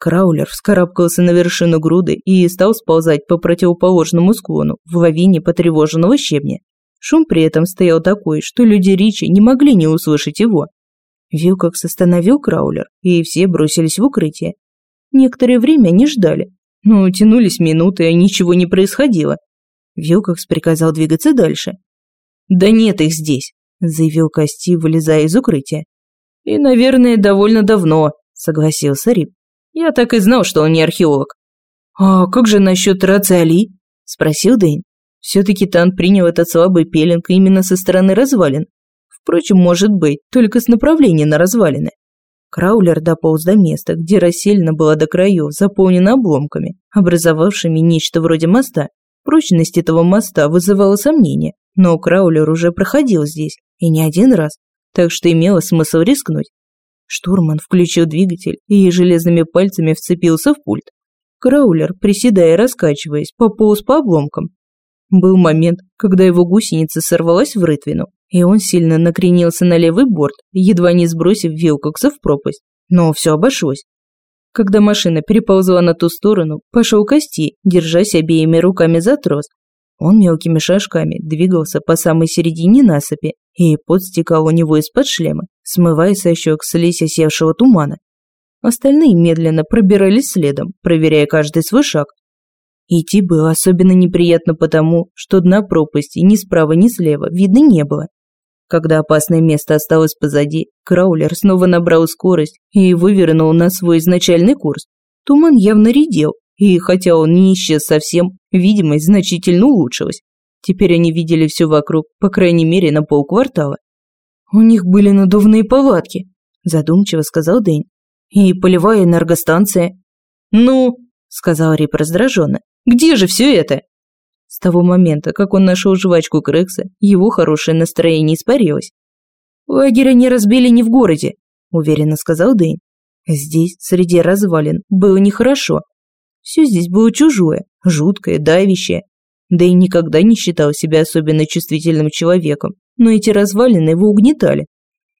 Краулер вскарабкался на вершину груды и стал сползать по противоположному склону в лавине потревоженного щебня. Шум при этом стоял такой, что люди Ричи не могли не услышать его. Вилкокс остановил Краулер, и все бросились в укрытие. Некоторое время они ждали, но тянулись минуты, а ничего не происходило. Вилкокс приказал двигаться дальше. «Да нет их здесь», – заявил Кости, вылезая из укрытия. «И, наверное, довольно давно», – согласился Рип. «Я так и знал, что он не археолог». «А как же насчет Рациали?» – спросил Дэйн. Все-таки Тан принял этот слабый пеленг именно со стороны развалин. Впрочем, может быть, только с направления на развалины. Краулер дополз до места, где расселена была до краев, заполнена обломками, образовавшими нечто вроде моста. Прочность этого моста вызывала сомнения, но Краулер уже проходил здесь, и не один раз, так что имело смысл рискнуть. Штурман включил двигатель и железными пальцами вцепился в пульт. Краулер, приседая и раскачиваясь, пополз по обломкам. Был момент, когда его гусеница сорвалась в рытвину, и он сильно накренился на левый борт, едва не сбросив Вилкокса в пропасть. Но все обошлось. Когда машина переползла на ту сторону, пошел Кости, держась обеими руками за трос. Он мелкими шажками двигался по самой середине насыпи, и пот стекал у него из-под шлема, смывая со щек слизь осевшего тумана. Остальные медленно пробирались следом, проверяя каждый свой шаг. Идти было особенно неприятно потому, что дна пропасти ни справа, ни слева видно не было. Когда опасное место осталось позади, Краулер снова набрал скорость и вывернул на свой изначальный курс. Туман явно редел, и хотя он не исчез совсем, видимость значительно улучшилась. Теперь они видели все вокруг, по крайней мере, на полквартала. «У них были надувные повадки», – задумчиво сказал Дэнь. «И полевая энергостанция». «Ну», – сказал Рип раздраженно, – «где же все это?» С того момента, как он нашел жвачку Крекса, его хорошее настроение испарилось. «Лагерь они разбили не в городе», – уверенно сказал Дэйн. «Здесь, среди развалин, было нехорошо. Все здесь было чужое, жуткое, давящее. Дэйн никогда не считал себя особенно чувствительным человеком, но эти развалины его угнетали.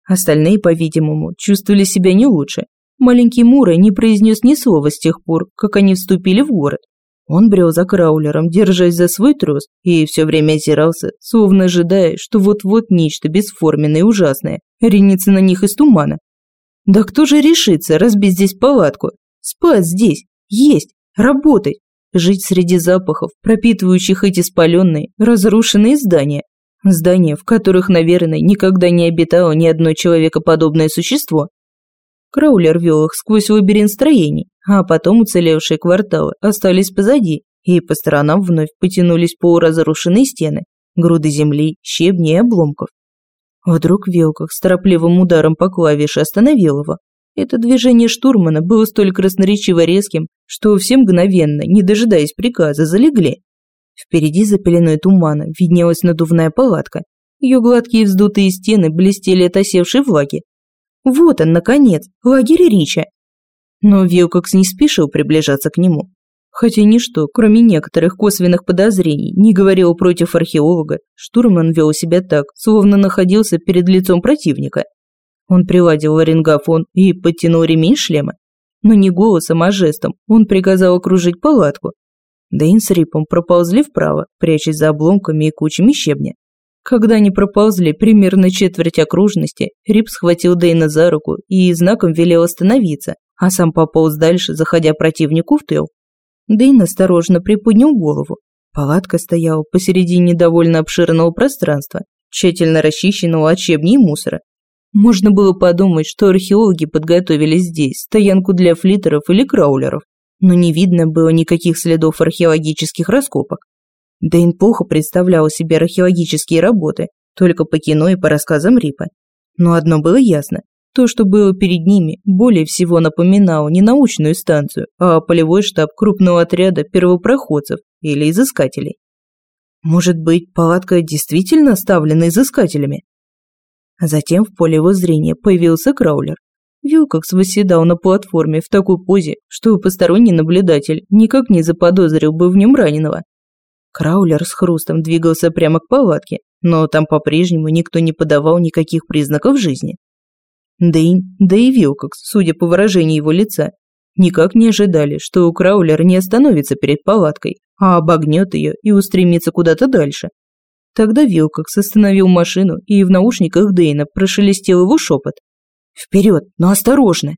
Остальные, по-видимому, чувствовали себя не лучше. Маленький Мура не произнес ни слова с тех пор, как они вступили в город. Он брел за краулером, держась за свой трос, и все время озирался, словно ожидая, что вот-вот нечто бесформенное и ужасное ринется на них из тумана. Да кто же решится разбить здесь палатку? Спать здесь, есть, работать, жить среди запахов, пропитывающих эти спаленные, разрушенные здания. Здания, в которых, наверное, никогда не обитало ни одно человекоподобное существо. Краулер вел их сквозь лабиринт строений, а потом уцелевшие кварталы остались позади, и по сторонам вновь потянулись полуразрушенные стены, груды земли, щебни и обломков. Вдруг Велках с торопливым ударом по клавише остановил его. Это движение штурмана было столь красноречиво резким, что все мгновенно, не дожидаясь приказа, залегли. Впереди за пеленой тумана виднелась надувная палатка. Ее гладкие вздутые стены блестели от осевшей влаги, вот он, наконец, лагерь Рича. Но Вилкокс не спешил приближаться к нему. Хотя ничто, кроме некоторых косвенных подозрений, не говорил против археолога, штурман вел себя так, словно находился перед лицом противника. Он приладил ларингофон и подтянул ремень шлема. Но не голосом, а жестом он приказал окружить палатку. Дэйн с Рипом проползли вправо, прячась за обломками и кучами щебня. Когда они проползли примерно четверть окружности, Рип схватил Дейна за руку и знаком велел остановиться, а сам пополз дальше, заходя противнику в тыл. Дейн осторожно приподнял голову. Палатка стояла посередине довольно обширного пространства, тщательно расчищенного от щебней и мусора. Можно было подумать, что археологи подготовили здесь стоянку для флитеров или краулеров, но не видно было никаких следов археологических раскопок. Дэйн плохо представлял себе археологические работы, только по кино и по рассказам Рипа. Но одно было ясно. То, что было перед ними, более всего напоминало не научную станцию, а полевой штаб крупного отряда первопроходцев или изыскателей. Может быть, палатка действительно оставлена изыскателями? Затем в поле его зрения появился краулер. Вилкокс восседал на платформе в такой позе, что посторонний наблюдатель никак не заподозрил бы в нем раненого. Краулер с хрустом двигался прямо к палатке, но там по-прежнему никто не подавал никаких признаков жизни. Дэйн, да и Вилкокс, судя по выражению его лица, Никак не ожидали, что Краулер не остановится перед палаткой, а обогнет ее и устремится куда-то дальше. Тогда Вилкокс остановил машину, и в наушниках Дейна прошелестел его шепот. «Вперед, но осторожно!»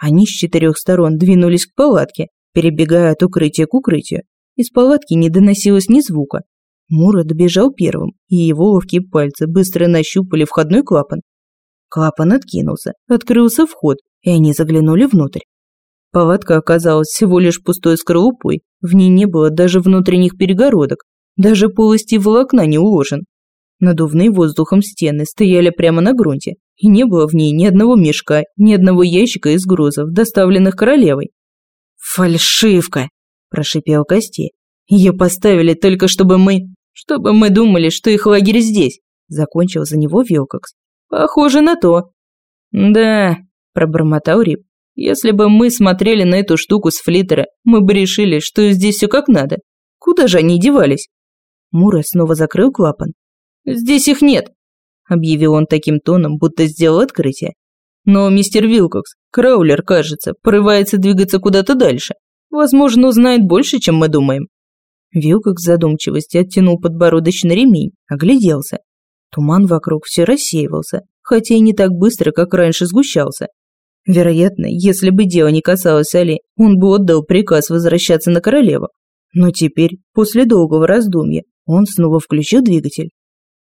Они с четырех сторон двинулись к палатке, перебегая от укрытия к укрытию. Из палатки не доносилось ни звука. Мура добежал первым, и его ловкие пальцы быстро нащупали входной клапан. Клапан откинулся, открылся вход, и они заглянули внутрь. Палатка оказалась всего лишь пустой скорлупой, в ней не было даже внутренних перегородок, даже полости волокна не уложен. Надувные воздухом стены стояли прямо на грунте, и не было в ней ни одного мешка, ни одного ящика из грузов, доставленных королевой. «Фальшивка!» – прошипел Костей. «Ее поставили только чтобы мы... чтобы мы думали, что их лагерь здесь!» – закончил за него Вилкокс. «Похоже на то». «Да», – пробормотал Рип. «Если бы мы смотрели на эту штуку с флиттера, мы бы решили, что здесь все как надо. Куда же они девались?» Мура снова закрыл клапан. «Здесь их нет», – объявил он таким тоном, будто сделал открытие. «Но мистер Вилкокс, Краулер, кажется, порывается двигаться куда-то дальше. Возможно, узнает больше, чем мы думаем». Вилкокс в задумчивости оттянул подбородочный ремень, огляделся. Туман вокруг все рассеивался, хотя и не так быстро, как раньше сгущался. Вероятно, если бы дело не касалось Али, он бы отдал приказ возвращаться на королеву. Но теперь, после долгого раздумья, он снова включил двигатель.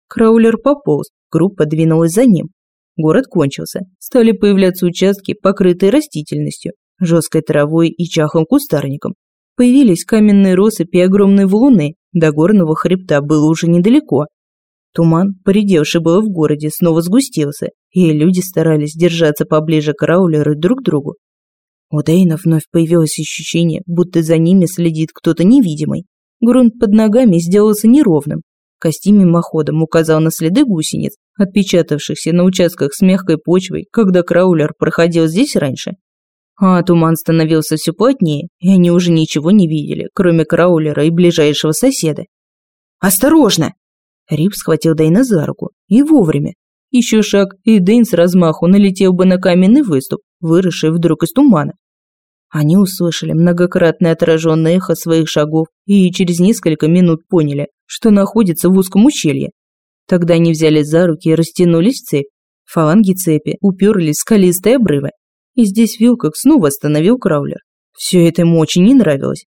Краулер пополз, группа двинулась за ним. Город кончился, стали появляться участки, покрытые растительностью, жесткой травой и чахлым кустарником. Появились каменные россыпи и огромные валуны, до горного хребта было уже недалеко. Туман, поредевший было в городе, снова сгустился, и люди старались держаться поближе к Краулеру друг к другу. У Дейна вновь появилось ощущение, будто за ними следит кто-то невидимый. Грунт под ногами сделался неровным. Костей мимоходом указал на следы гусениц, отпечатавшихся на участках с мягкой почвой, когда Краулер проходил здесь раньше. А туман становился все плотнее, и они уже ничего не видели, кроме Краулера и ближайшего соседа. «Осторожно!» Рип схватил Дейна за руку. И вовремя. Еще шаг, и Дейн с размаху налетел бы на каменный выступ, выросший вдруг из тумана. Они услышали многократное отраженное эхо своих шагов и через несколько минут поняли, что находится в узком ущелье. Тогда они взяли за руки и растянулись в цепь. Фаланги цепи уперлись в скалистые обрывы. И здесь Вилкок снова остановил Краулер. Все это ему очень не нравилось.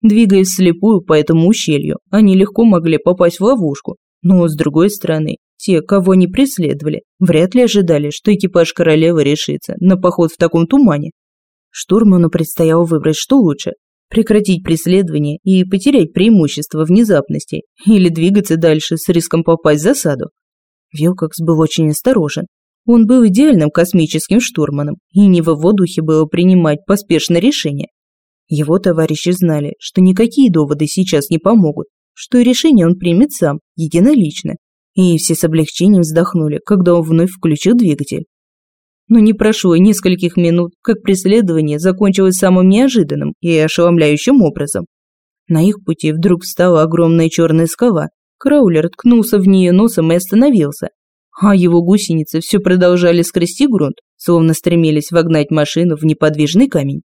Двигаясь вслепую по этому ущелью, они легко могли попасть в ловушку. Но, с другой стороны, те, кого они преследовали, вряд ли ожидали, что экипаж королевы решится на поход в таком тумане. Штурману предстояло выбрать, что лучше – прекратить преследование и потерять преимущество внезапности или двигаться дальше с риском попасть в засаду. Вилкокс был очень осторожен. Он был идеальным космическим штурманом, и не в его духе было принимать поспешное решение. Его товарищи знали, что никакие доводы сейчас не помогут, что решение он примет сам, единолично. И все с облегчением вздохнули, когда он вновь включил двигатель. Но не прошло нескольких минут, как преследование закончилось самым неожиданным и ошеломляющим образом. На их пути вдруг встала огромная черная скала. Краулер ткнулся в нее носом и остановился. А его гусеницы все продолжали скрести грунт, словно стремились вогнать машину в неподвижный камень.